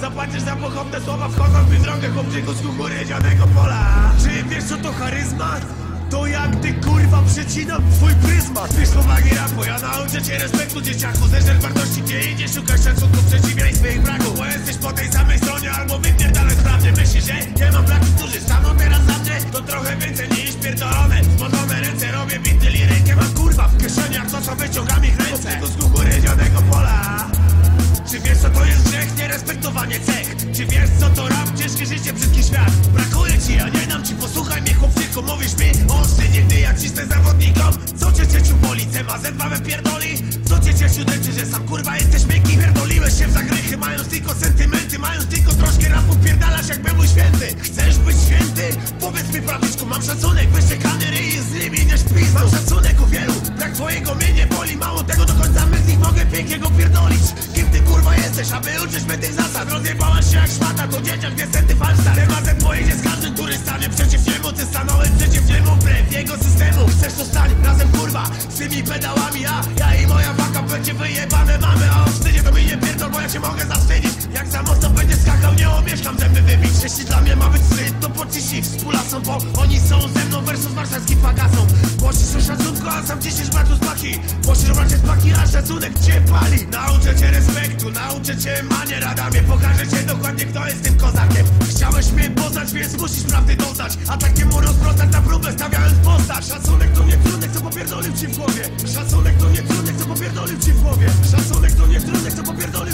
Zapłacisz za pochopne słowa wchodząc mi w drogę chłopczyku z kukury dzianego pola. Czy wiesz co to charyzma? To jak ty kurwa przecinam twój pryzmat. Wiesz powagi rapu, ja nauczę cię respektu dzieciaku. Zeżer wartości gdzie idzie, szukasz szacunku w przeciwieństwie ich braku Bo jesteś po tej samej stronie albo wypierdalaj sprawnie. Myślisz, że nie mam braku, którzy staną teraz za mnie? To trochę więcej niż pierdolone. Zmodlone ręce robię bity lirykę Mam kurwa w kieszeniach to co wyciągam ich ręce. Z kukury Nierespektowanie cech Czy wiesz co to rap? Ciężkie życie, brzydki świat Brakuje ci, ja nie dam ci, posłuchaj mnie chłopczyku Mówisz mi o oszczędzie, gdy ja cisnę zawodnikom Co cię cieciu boli? CMA Z2 pierdoli? Co cię cieciu dęczy, że sam kurwa jesteś miękki? Pierdoliłeś się w zagrychy, mając tylko sentymenty Mając tylko troszkę rapu, pierdalasz jakby mój święty Chcesz być święty? Powiedz mi prawiczku, mam szacunek Wyszczekany ryj z nimi nie śpi Mam szacunek u wielu, brak twojego mnie nie boli Mało tego, do końca my z nich mogę pięknego pierdolić Kim ty kurwa jesteś, aby uczyć mnie tych zasad. Rozjebałaś się jak szmata, to dzieciak niestety falsta Tematem pojedzie z każdym, który stanie przeciw niemu. Ty stanąłeś przeciw niemu, wbrew jego systemu. Chcesz to stań razem kurwa, z tymi pedałami A ja i moja waka będzie wyjebane. Mamy A o wstydzie są ze mną versus warszawskim fagasą Głosisz o szacunku, a sam cieszysz bratu z paki. Głosisz bracie z paki, a szacunek cię pali. Nauczę cię respektu, nauczę cię manier Adamie Pokażę cię dokładnie kto jest tym kozakiem. Chciałeś mnie poznać, więc musisz prawdy doznać A takiemu rozprostać na próbę stawiając postać. Szacunek to nie trunek, co popierdolił ci w głowie. Szacunek to nie trunek, co popierdolił ci w głowie. Szacunek to nie trunek, co popierdolił